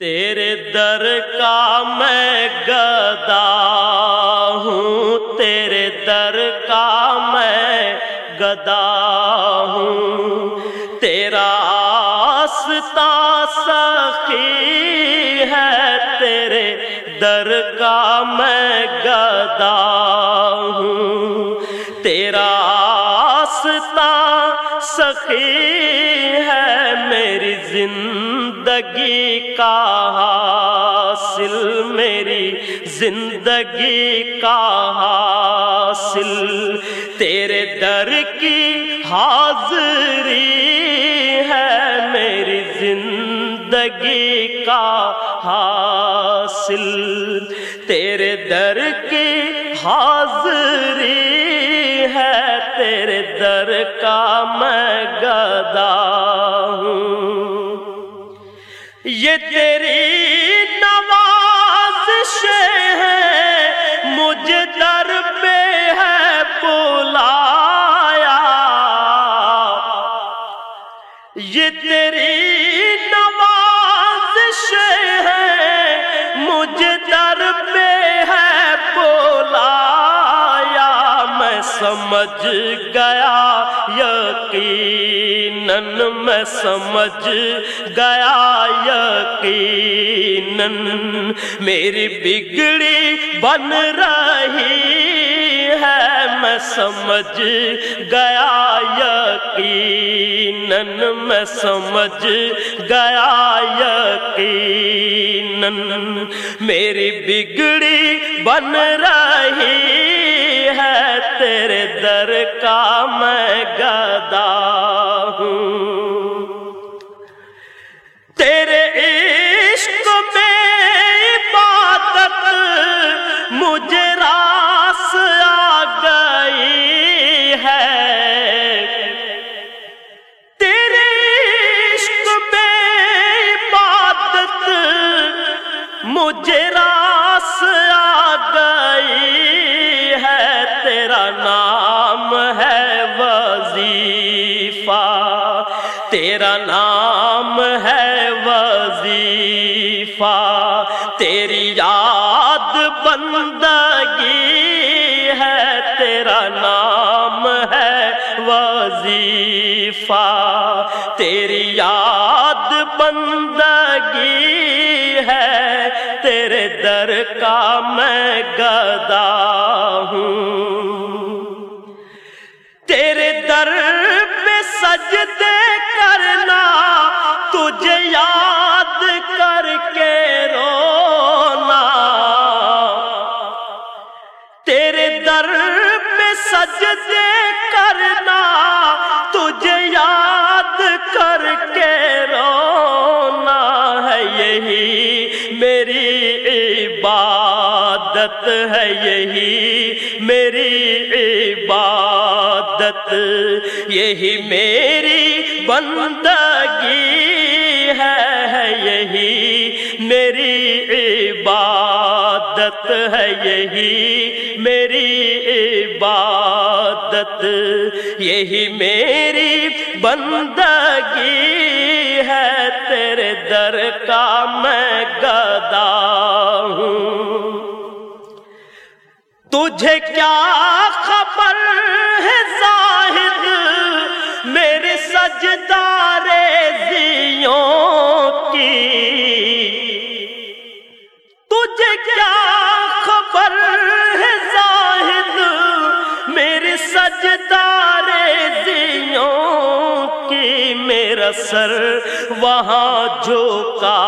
تیرے در کا میں گدا ہوں، تیرے در کا میں گدا ہوں۔ تیرا آستا سخی ہے، تیرے در کا میں گدا ہوں۔ تیرا آستا سخی زندگی کا حاصل، میری زندگی کا حاصل۔ تیرے در کی حاضری ہے، میری زندگی کا حاصل۔ تیرے در کی حاضری ہے، تیرے در کا میں گدا یہ تیری نوازش ہے مجھے در پہ ہے بلایا۔ یہ تیری نوازش ہے مجھے در پہ ہے بلایا۔ میں سمجھ گیا یقیناً میں سمجھ گیا یقیناً میری بگڑی بن رہی ہے میں سمجھ گیا یقیناً میں سمجھ گیا یقیناً میری بگڑی بن رہی ہے تیرے در کا میں گدا مجھے راس آ گئی ہے، تیرا نام ہے وظیفہ۔ تیرا نام ہے وظیفہ۔ تیری یاد بندگی ہے، تیرا نام ہے وظیفہ۔ در کا میں گدا ہوں۔ تیرے در پہ سجدے کرنا تجھے یاد کر کے رونا۔ تیرے در پہ سجدے میری عبادت ہے یہی، میری عبادت، یہی میری بندگی ہے یہی میری عبادت، ہے یہی میری عبادت، یہی میری بندگی ہے، تیرے در کا میں تجھے کیا خبر ہے زاہد؟ میرے سجدارے زیوں کی۔ تجھے کیا خبر ہے زاہد؟ میرے سجدارے زیوں کی۔ میرا سر وہاں جھکا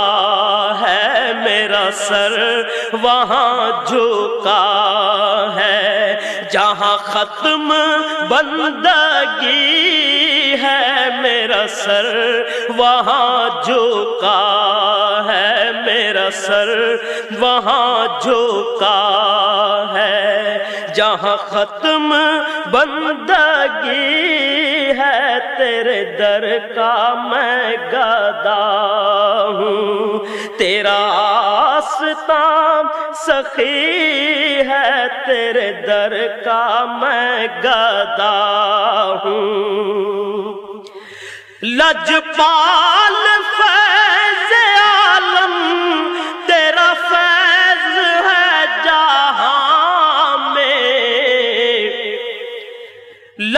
ہے۔ میرا سر وہاں جھکا ہے، جہاں ختم بندگی ہے، میرا سر وہاں جھکا ہے، میرا سر وہاں جھکا ہے، جہاں ختم بندگی ہے تیرے در کا میں گدا ہوں۔ تیرا آستان سخی ہے تیرے در کا میں گدا ہوں۔ لجپال فیض عالم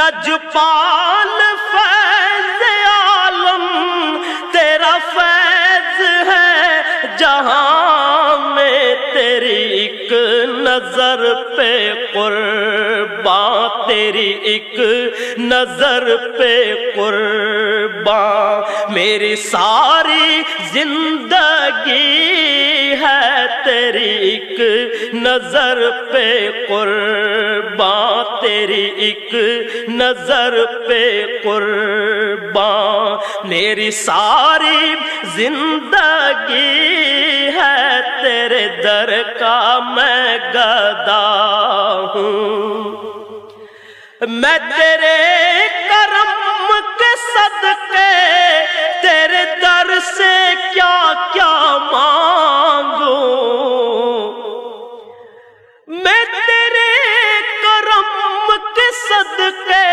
لجپال فیض عالم، تیرا فیض ہے جہاں میں تیری ایک نظر پہ قربان تیری ایک نظر پہ قربان میری ساری زندگی ہے تیری ایک نظر پہ قربان تیری ایک نظر پہ قربان میری ساری زندگی ہے تیرے در کا میں گدا ہوں۔ میں تیرے کرم صدقے، تیرے در سے کیا کیا مانگوں؟ میں تیرے کرم کے صدقے،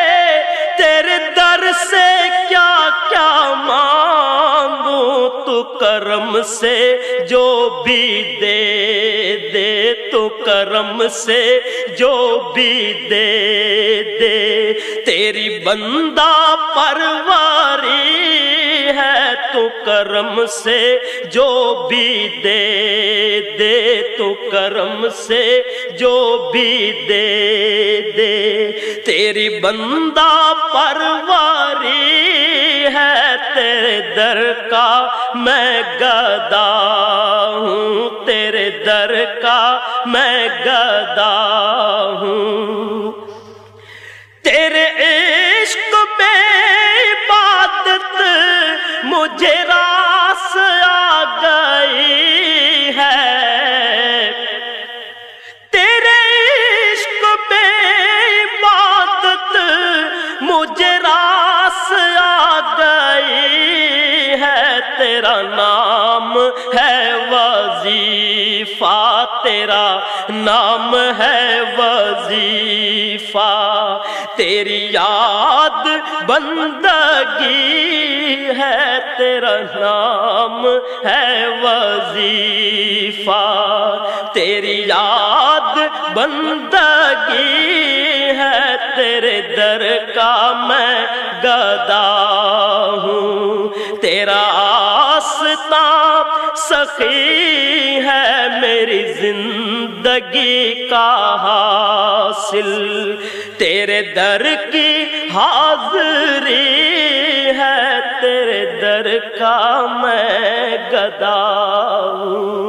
تیرے در سے کیا کیا مانگوں؟ تو کرم سے جو بھی دے دے، تو کرم سے جو بھی دے دے۔ تیری بندہ پرواری ہے تو کرم سے جو بھی دے دے تو کرم سے جو بھی دے دے تیری بندہ پرواری ہے تیرے در کا میں گدا ہوں تیرے در کا میں گدا ہوں تیرے مجھے راس تیرا نام ہے وظیفہ، تیری یاد بندگی ہے، تیرا نام ہے وظیفہ، تیری یاد بندگی ہے، تیرے در کا میں گدا ہوں، تیرا آستا سخی ہے میری زندگی کا حاصل۔ تیرے در کی حاضری ہے، تیرے در کا میں گدا ہوں۔